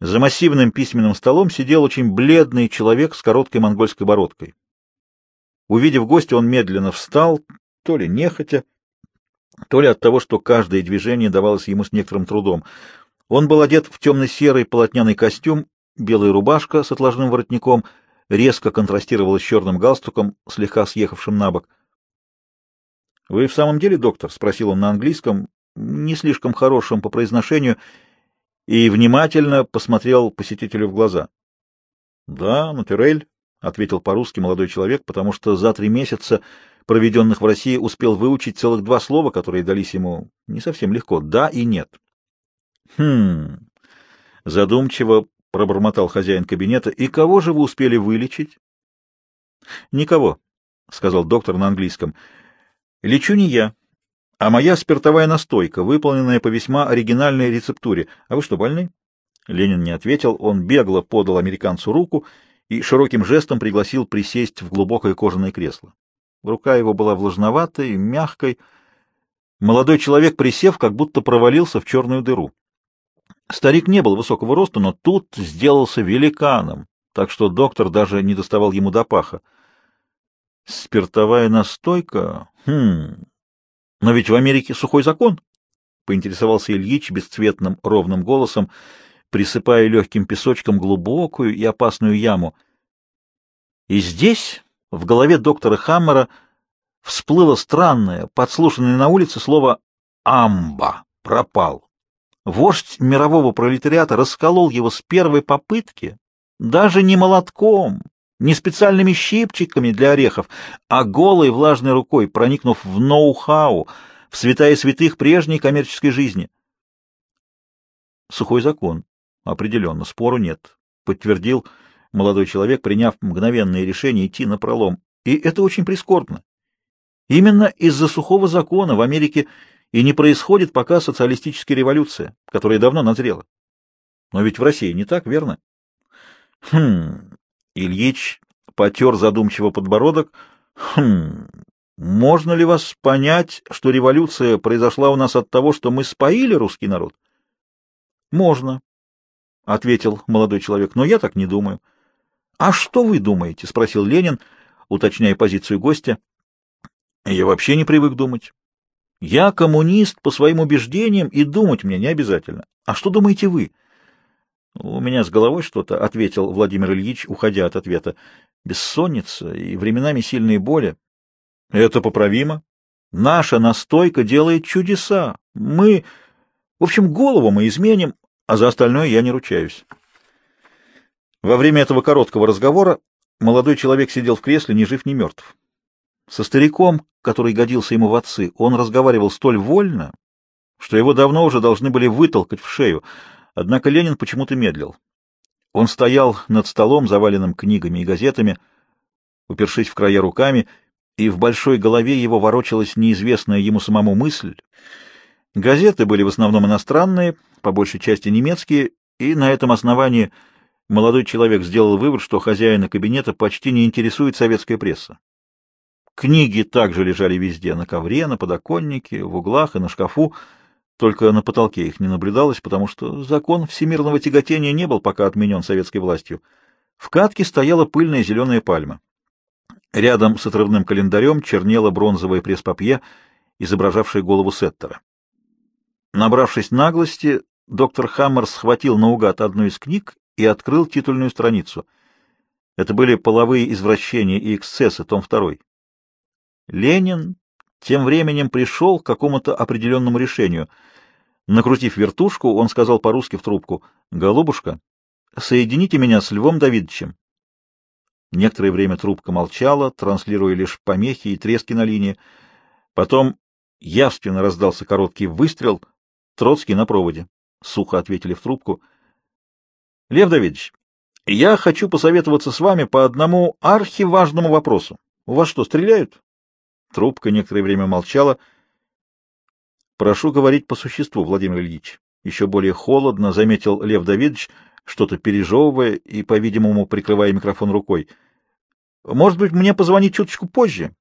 За массивным письменным столом сидел очень бледный человек с короткой монгольской бородкой. Увидев гостя, он медленно встал, то ли нехотя, то ли от того, что каждое движение давалось ему с некоторым трудом. Он был одет в темно-серый полотняный костюм, белая рубашка с отложным воротником резко контрастировала с черным галстуком, слегка съехавшим на бок. — Вы в самом деле доктор? — спросил он на английском, не слишком хорошем по произношению, — и внимательно посмотрел посетителю в глаза. — Да, натюрель, — ответил по-русски молодой человек, потому что за три месяца, проведенных в России, успел выучить целых два слова, которые дались ему не совсем легко — «да» и «нет». — Хм... — задумчиво пробормотал хозяин кабинета. — И кого же вы успели вылечить? — Никого, — сказал доктор на английском. — Лечу не я а моя спиртовая настойка, выполненная по весьма оригинальной рецептуре. А вы что, больны? Ленин не ответил, он бегло подал американцу руку и широким жестом пригласил присесть в глубокое кожаное кресло. Рука его была влажноватой, мягкой. Молодой человек, присев, как будто провалился в черную дыру. Старик не был высокого роста, но тут сделался великаном, так что доктор даже не доставал ему до паха. Спиртовая настойка? Хм, но ведь в Америке сухой закон, — поинтересовался Ильич бесцветным ровным голосом, присыпая легким песочком глубокую и опасную яму. И здесь, в голове доктора Хаммера, всплыло странное, подслушанное на улице слово «амба» — пропал. Вождь мирового пролетариата расколол его с первой попытки, даже не молотком, не специальными щипчиками для орехов, а голой влажной рукой, проникнув в ноу-хау, в святая святых прежней коммерческой жизни. Сухой закон. Определенно, спору нет, подтвердил молодой человек, приняв мгновенное решение идти на пролом. И это очень прискорбно. Именно из-за сухого закона в Америке и не происходит пока социалистическая революция, которая давно назрела. Но ведь в России не так, верно? Хм, Ильич потер задумчиво подбородок. «Хм, можно ли вас понять, что революция произошла у нас от того, что мы споили русский народ?» «Можно», — ответил молодой человек, — «но я так не думаю». «А что вы думаете?» — спросил Ленин, уточняя позицию гостя. «Я вообще не привык думать. Я коммунист по своим убеждениям, и думать мне не обязательно. А что думаете вы?» «У меня с головой что-то», — ответил Владимир Ильич, уходя от ответа. «Бессонница и временами сильные боли». «Это поправимо. Наша настойка делает чудеса. Мы... В общем, голову мы изменим, а за остальное я не ручаюсь». Во время этого короткого разговора молодой человек сидел в кресле, ни жив, ни мертв. Со стариком, который годился ему в отцы, он разговаривал столь вольно, что его давно уже должны были вытолкать в шею — Однако Ленин почему-то медлил. Он стоял над столом, заваленным книгами и газетами, упершись в края руками, и в большой голове его ворочалась неизвестная ему самому мысль. Газеты были в основном иностранные, по большей части немецкие, и на этом основании молодой человек сделал вывод, что хозяина кабинета почти не интересует советская пресса. Книги также лежали везде, на ковре, на подоконнике, в углах и на шкафу, только на потолке их не наблюдалось, потому что закон всемирного тяготения не был пока отменен советской властью. В катке стояла пыльная зеленая пальма. Рядом с отрывным календарем чернела бронзовое пресс-папье, изображавшее голову Сеттера. Набравшись наглости, доктор Хаммер схватил наугад одну из книг и открыл титульную страницу. Это были «Половые извращения и эксцессы», том 2. Ленин тем временем пришел к какому-то определенному решению. Накрутив вертушку, он сказал по-русски в трубку, «Голубушка, соедините меня с Львом Давидовичем». Некоторое время трубка молчала, транслируя лишь помехи и трески на линии. Потом явственно раздался короткий выстрел. Троцкий на проводе. Сухо ответили в трубку. — Лев Давидович, я хочу посоветоваться с вами по одному архиважному вопросу. У вас что, стреляют? Трубка некоторое время молчала. «Прошу говорить по существу, Владимир Ильич». Еще более холодно заметил Лев Давидович, что-то пережевывая и, по-видимому, прикрывая микрофон рукой. «Может быть, мне позвонить чуточку позже?»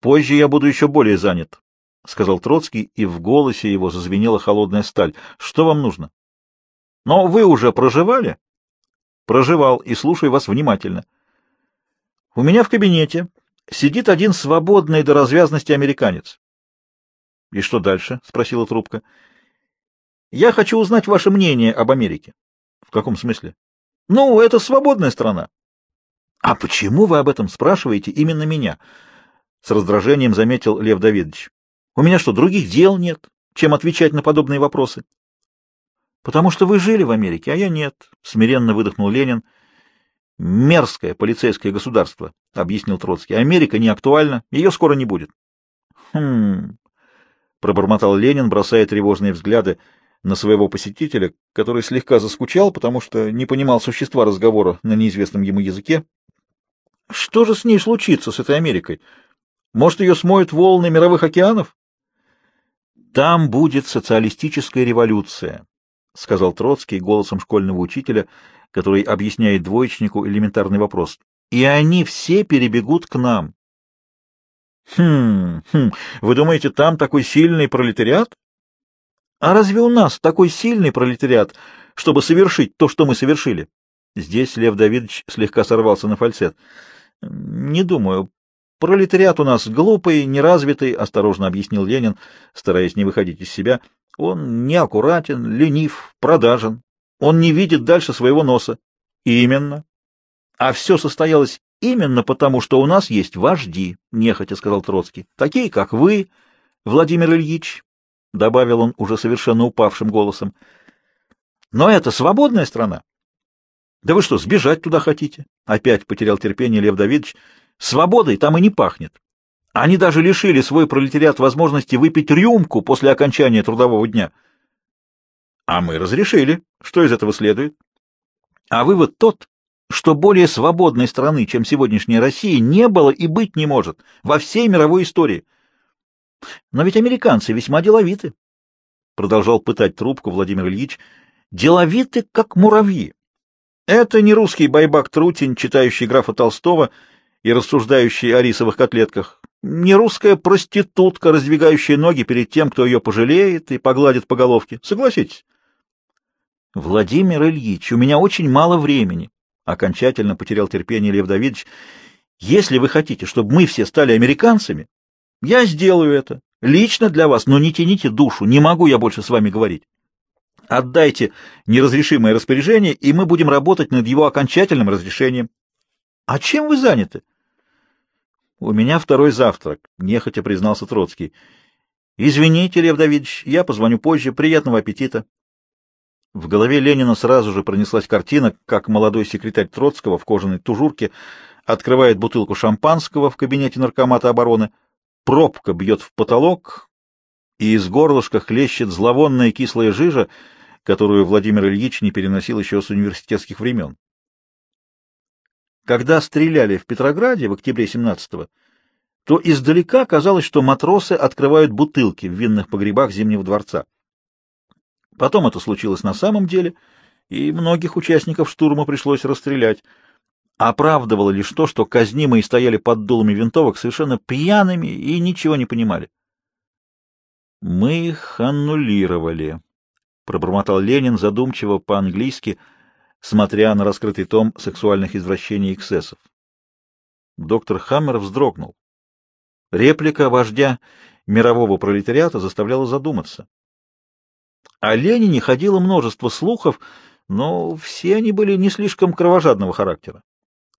«Позже я буду еще более занят», — сказал Троцкий, и в голосе его зазвенела холодная сталь. «Что вам нужно?» Но вы уже проживали? Проживал и слушаю вас внимательно. У меня в кабинете сидит один свободный до развязности американец. — И что дальше? — спросила трубка. — Я хочу узнать ваше мнение об Америке. — В каком смысле? — Ну, это свободная страна. — А почему вы об этом спрашиваете именно меня? — с раздражением заметил Лев Давидович. — У меня что, других дел нет, чем отвечать на подобные вопросы? — Потому что вы жили в Америке, а я нет, — смиренно выдохнул Ленин. — Мерзкое полицейское государство, — объяснил Троцкий. — Америка не актуальна, ее скоро не будет. — Хм... — пробормотал Ленин, бросая тревожные взгляды на своего посетителя, который слегка заскучал, потому что не понимал существа разговора на неизвестном ему языке. — Что же с ней случится, с этой Америкой? Может, ее смоют волны мировых океанов? — Там будет социалистическая революция, — сказал Троцкий голосом школьного учителя, который объясняет двоечнику элементарный вопрос. — И они все перебегут к нам. Хм, хм, вы думаете, там такой сильный пролетариат? А разве у нас такой сильный пролетариат, чтобы совершить то, что мы совершили? Здесь Лев Давидович слегка сорвался на фальцет. Не думаю. Пролетариат у нас глупый, неразвитый, осторожно объяснил Ленин, стараясь не выходить из себя. Он неаккуратен, ленив, продажен. Он не видит дальше своего носа. Именно. А все состоялось Именно потому, что у нас есть вожди, — нехотя сказал Троцкий, — такие, как вы, Владимир Ильич, — добавил он уже совершенно упавшим голосом. Но это свободная страна. Да вы что, сбежать туда хотите? Опять потерял терпение Лев Давидович. Свободой там и не пахнет. Они даже лишили свой пролетариат возможности выпить рюмку после окончания трудового дня. А мы разрешили. Что из этого следует? А вывод тот, что более свободной страны, чем сегодняшняя Россия, не было и быть не может во всей мировой истории. Но ведь американцы весьма деловиты, — продолжал пытать трубку Владимир Ильич, — деловиты, как муравьи. Это не русский байбак-трутень, читающий графа Толстого и рассуждающий о рисовых котлетках, не русская проститутка, раздвигающая ноги перед тем, кто ее пожалеет и погладит по головке. Согласитесь? Владимир Ильич, у меня очень мало времени, окончательно потерял терпение Лев Давидович. Если вы хотите, чтобы мы все стали американцами, я сделаю это. Лично для вас, но не тяните душу, не могу я больше с вами говорить. Отдайте неразрешимое распоряжение, и мы будем работать над его окончательным разрешением. А чем вы заняты? У меня второй завтрак, нехотя признался Троцкий. Извините, Лев Давидович, я позвоню позже. Приятного аппетита. В голове Ленина сразу же пронеслась картина, как молодой секретарь Троцкого в кожаной тужурке открывает бутылку шампанского в кабинете наркомата обороны, пробка бьет в потолок, и из горлышка хлещет зловонная кислая жижа, которую Владимир Ильич не переносил еще с университетских времен. Когда стреляли в Петрограде в октябре 17-го, то издалека казалось, что матросы открывают бутылки в винных погребах Зимнего дворца. Потом это случилось на самом деле, и многих участников штурма пришлось расстрелять. Оправдывало лишь то, что казнимые стояли под дулами винтовок совершенно пьяными и ничего не понимали. «Мы их аннулировали», — пробормотал Ленин задумчиво по-английски, смотря на раскрытый том сексуальных извращений и эксцессов. Доктор Хаммер вздрогнул. Реплика вождя мирового пролетариата заставляла задуматься. О Ленине ходило множество слухов, но все они были не слишком кровожадного характера.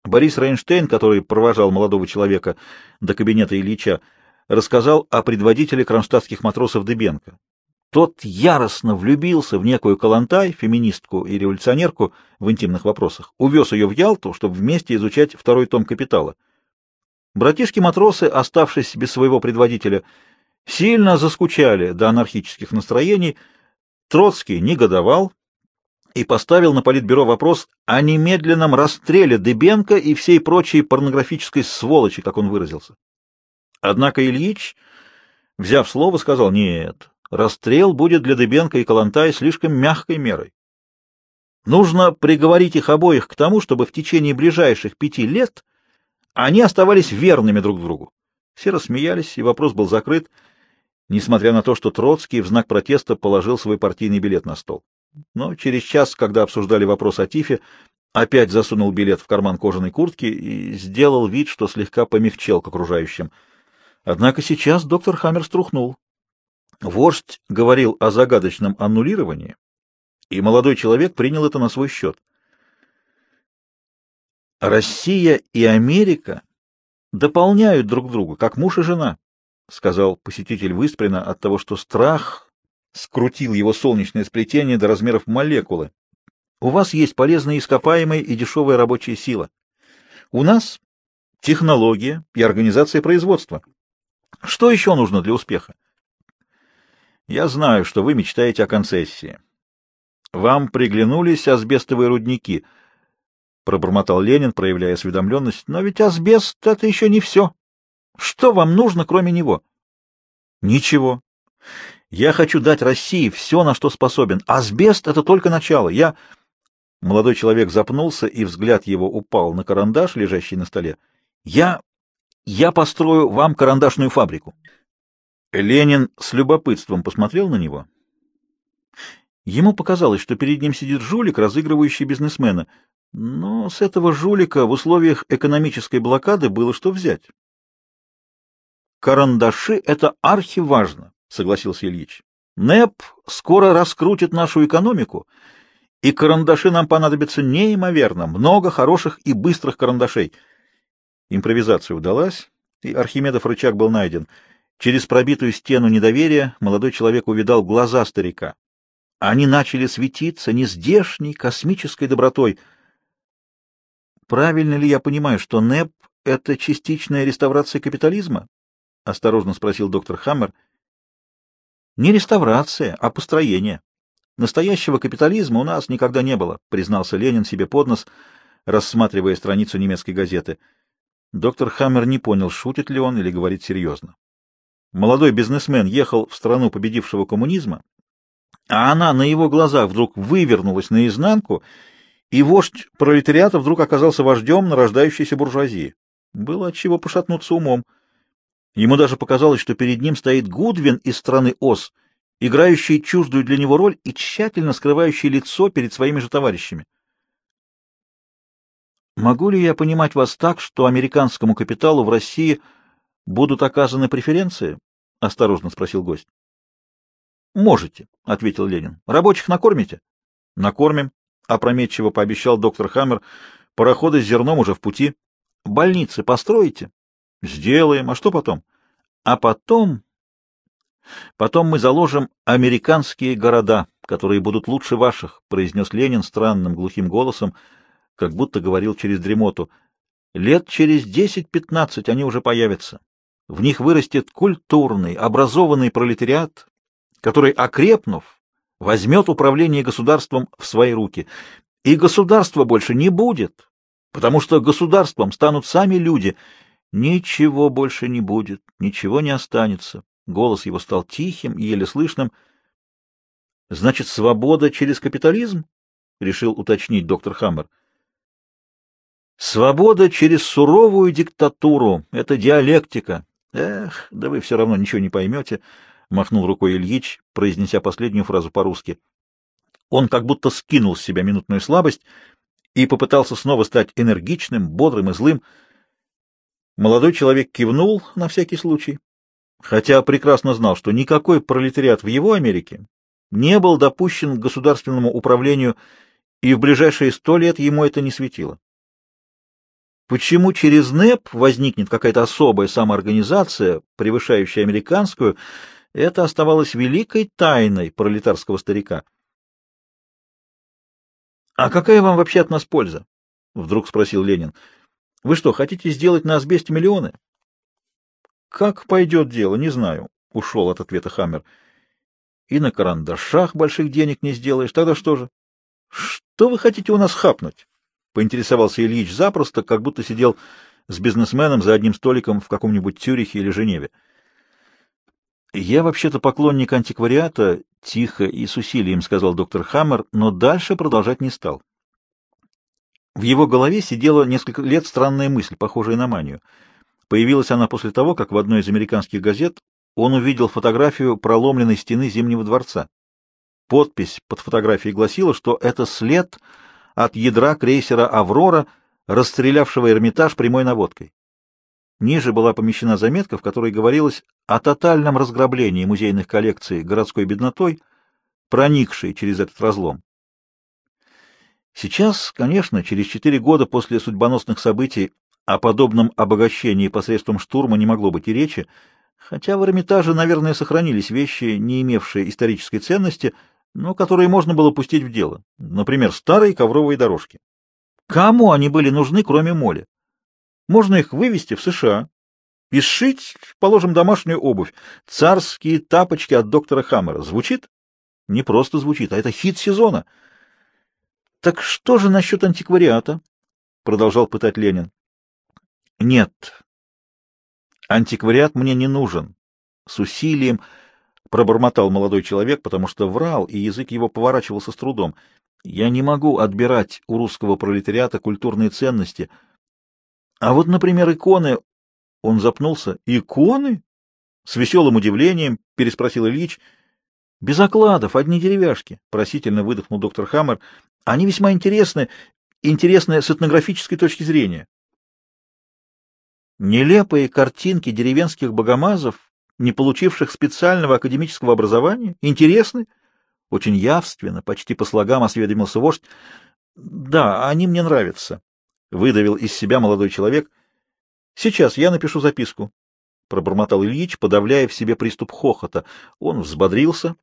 Борис Рейнштейн, который провожал молодого человека до кабинета Ильича, рассказал о предводителе кронштадтских матросов Дыбенко. Тот яростно влюбился в некую Калантай, феминистку и революционерку в интимных вопросах, увез ее в Ялту, чтобы вместе изучать второй том «Капитала». Братишки-матросы, оставшись без своего предводителя, сильно заскучали до анархических настроений, Троцкий негодовал и поставил на политбюро вопрос о немедленном расстреле Дыбенко и всей прочей порнографической сволочи, как он выразился. Однако Ильич, взяв слово, сказал, нет, расстрел будет для Дыбенко и Калантай слишком мягкой мерой. Нужно приговорить их обоих к тому, чтобы в течение ближайших пяти лет они оставались верными друг другу. Все рассмеялись, и вопрос был закрыт несмотря на то, что Троцкий в знак протеста положил свой партийный билет на стол. но через час, когда обсуждали вопрос о Тифе, опять засунул билет в карман кожаной куртки и сделал вид, что слегка помягчел к окружающим. Однако сейчас доктор Хаммер струхнул. Вождь говорил о загадочном аннулировании, и молодой человек принял это на свой счет. Россия и Америка дополняют друг друга, как муж и жена, — сказал посетитель Высприна от того, что страх скрутил его солнечное сплетение до размеров молекулы. У вас есть полезные ископаемые и дешевая рабочая сила. У нас технология и организация производства. Что еще нужно для успеха? Я знаю, что вы мечтаете о концессии. Вам приглянулись асбестовые рудники —— пробормотал Ленин, проявляя осведомленность. — Но ведь асбест — это еще не все. Что вам нужно, кроме него? — Ничего. Я хочу дать России все, на что способен. Асбест — это только начало. Я... Молодой человек запнулся, и взгляд его упал на карандаш, лежащий на столе. Я... я построю вам карандашную фабрику. Ленин с любопытством посмотрел на него. Ему показалось, что перед ним сидит жулик, разыгрывающий бизнесмена — но с этого жулика в условиях экономической блокады было что взять. «Карандаши — это архиважно», — согласился Ильич. «НЭП скоро раскрутит нашу экономику, и карандаши нам понадобятся неимоверно, много хороших и быстрых карандашей». Импровизация удалась, и Архимедов рычаг был найден. Через пробитую стену недоверия молодой человек увидал глаза старика. Они начали светиться нездешней космической добротой — Правильно ли я понимаю, что НЭП — это частичная реставрация капитализма? — осторожно спросил доктор Хаммер. — Не реставрация, а построение. Настоящего капитализма у нас никогда не было, — признался Ленин себе под нос, рассматривая страницу немецкой газеты. Доктор Хаммер не понял, шутит ли он или говорит серьезно. Молодой бизнесмен ехал в страну победившего коммунизма, а она на его глазах вдруг вывернулась наизнанку и вождь пролетариата вдруг оказался вождем нарождающейся буржуазии. Было от чего пошатнуться умом. Ему даже показалось, что перед ним стоит Гудвин из страны Ос, играющий чуждую для него роль и тщательно скрывающий лицо перед своими же товарищами. «Могу ли я понимать вас так, что американскому капиталу в России будут оказаны преференции?» — осторожно спросил гость. «Можете», — ответил Ленин. «Рабочих накормите?» «Накормим», — опрометчиво пообещал доктор Хаммер. — Пароходы с зерном уже в пути. — Больницы построите? — Сделаем. А что потом? — А потом... Потом мы заложим американские города, которые будут лучше ваших, — произнес Ленин странным глухим голосом, как будто говорил через дремоту. Лет через десять-пятнадцать они уже появятся. В них вырастет культурный, образованный пролетариат, который, окрепнув, возьмет управление государством в свои руки. И государства больше не будет, потому что государством станут сами люди. Ничего больше не будет, ничего не останется. Голос его стал тихим еле слышным. Значит, свобода через капитализм? решил уточнить доктор Хаммер. Свобода через суровую диктатуру — это диалектика. Эх, да вы все равно ничего не поймете махнул рукой Ильич, произнеся последнюю фразу по-русски. Он как будто скинул с себя минутную слабость и попытался снова стать энергичным, бодрым и злым. Молодой человек кивнул на всякий случай, хотя прекрасно знал, что никакой пролетариат в его Америке не был допущен к государственному управлению, и в ближайшие сто лет ему это не светило. Почему через НЭП возникнет какая-то особая самоорганизация, превышающая американскую, это оставалось великой тайной пролетарского старика. — А какая вам вообще от нас польза? — вдруг спросил Ленин. — Вы что, хотите сделать на асбесте миллионы? — Как пойдет дело, не знаю, — ушел от ответа Хаммер. — И на карандашах больших денег не сделаешь. Тогда что же? — Что вы хотите у нас хапнуть? — поинтересовался Ильич запросто, как будто сидел с бизнесменом за одним столиком в каком-нибудь Тюрихе или Женеве. «Я вообще-то поклонник антиквариата», — тихо и с усилием сказал доктор Хаммер, но дальше продолжать не стал. В его голове сидела несколько лет странная мысль, похожая на манию. Появилась она после того, как в одной из американских газет он увидел фотографию проломленной стены Зимнего дворца. Подпись под фотографией гласила, что это след от ядра крейсера «Аврора», расстрелявшего Эрмитаж прямой наводкой. Ниже была помещена заметка, в которой говорилось о тотальном разграблении музейных коллекций городской беднотой, проникшей через этот разлом. Сейчас, конечно, через четыре года после судьбоносных событий о подобном обогащении посредством штурма не могло быть и речи, хотя в Эрмитаже, наверное, сохранились вещи, не имевшие исторической ценности, но которые можно было пустить в дело, например, старые ковровые дорожки. Кому они были нужны, кроме моли? Можно их вывести в США и сшить, положим, домашнюю обувь. Царские тапочки от доктора Хаммера. Звучит? Не просто звучит, а это хит сезона. Так что же насчет антиквариата? Продолжал пытать Ленин. Нет. Антиквариат мне не нужен. С усилием пробормотал молодой человек, потому что врал, и язык его поворачивался с трудом. Я не могу отбирать у русского пролетариата культурные ценности — а вот, например, иконы... Он запнулся. Иконы? С веселым удивлением переспросил Ильич. Без окладов, одни деревяшки, просительно выдохнул доктор Хаммер. Они весьма интересны, интересны с этнографической точки зрения. Нелепые картинки деревенских богомазов, не получивших специального академического образования, интересны? Очень явственно, почти по слогам осведомился вождь. Да, они мне нравятся. — выдавил из себя молодой человек. — Сейчас я напишу записку, — пробормотал Ильич, подавляя в себе приступ хохота. Он взбодрился.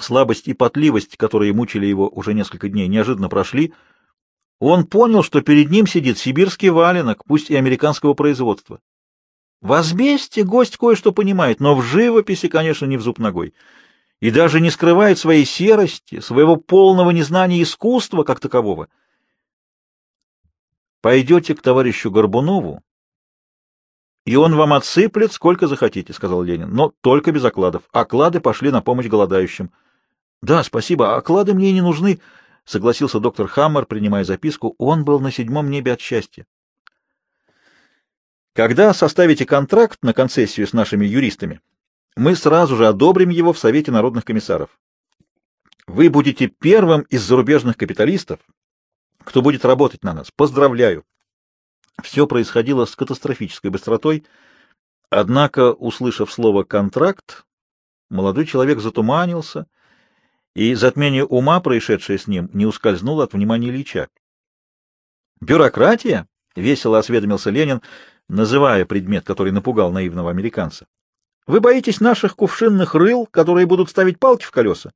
Слабость и потливость, которые мучили его уже несколько дней, неожиданно прошли. Он понял, что перед ним сидит сибирский валенок, пусть и американского производства. В асбесте гость кое-что понимает, но в живописи, конечно, не в зуб ногой. И даже не скрывает своей серости, своего полного незнания искусства как такового. Пойдете к товарищу Горбунову, и он вам отсыплет сколько захотите, — сказал Ленин, — но только без окладов. Оклады пошли на помощь голодающим. — Да, спасибо, оклады мне не нужны, — согласился доктор Хаммер, принимая записку. Он был на седьмом небе от счастья. Когда составите контракт на концессию с нашими юристами, мы сразу же одобрим его в Совете народных комиссаров. Вы будете первым из зарубежных капиталистов, кто будет работать на нас. Поздравляю. Все происходило с катастрофической быстротой, однако, услышав слово «контракт», молодой человек затуманился, и затмение ума, происшедшее с ним, не ускользнуло от внимания Ильича. «Бюрократия?» — весело осведомился Ленин, называя предмет, который напугал наивного американца. «Вы боитесь наших кувшинных рыл, которые будут ставить палки в колеса?»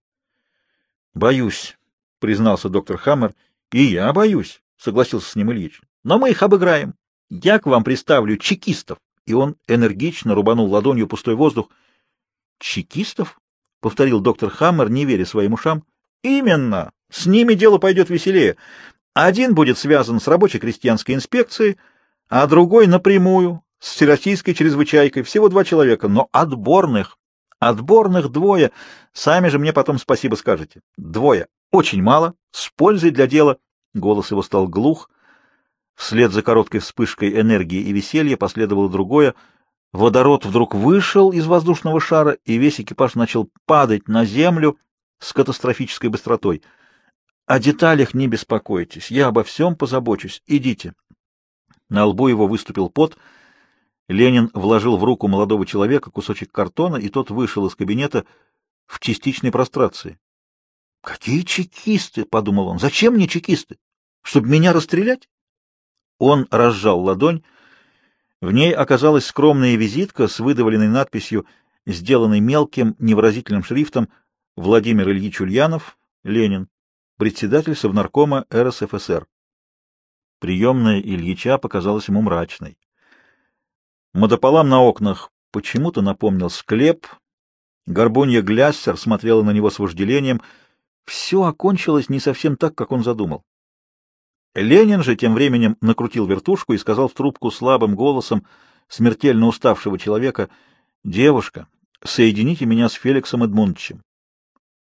«Боюсь», — признался доктор Хаммер, — И я боюсь, — согласился с ним Ильич. — Но мы их обыграем. Я к вам представлю чекистов. И он энергично рубанул ладонью пустой воздух. — Чекистов? — повторил доктор Хаммер, не веря своим ушам. — Именно. С ними дело пойдет веселее. Один будет связан с рабочей крестьянской инспекцией, а другой напрямую, с всероссийской чрезвычайкой. Всего два человека, но отборных. Отборных двое. Сами же мне потом спасибо скажете. Двое. Очень мало, с пользой для дела. Голос его стал глух. Вслед за короткой вспышкой энергии и веселья последовало другое. Водород вдруг вышел из воздушного шара, и весь экипаж начал падать на землю с катастрофической быстротой. О деталях не беспокойтесь, я обо всем позабочусь. Идите. На лбу его выступил пот. Ленин вложил в руку молодого человека кусочек картона, и тот вышел из кабинета в частичной прострации. Какие чекисты, подумал он. Зачем мне чекисты? Чтобы меня расстрелять? Он разжал ладонь. В ней оказалась скромная визитка с выдавленной надписью, сделанной мелким невыразительным шрифтом Владимир Ильич Ульянов, Ленин, председатель Совнаркома РСФСР. Приемная Ильича показалась ему мрачной. Модополам на окнах почему-то напомнил склеп. Горбунья Гляссер смотрела на него с вожделением — все окончилось не совсем так, как он задумал. Ленин же тем временем накрутил вертушку и сказал в трубку слабым голосом смертельно уставшего человека, «Девушка, соедините меня с Феликсом Эдмундовичем.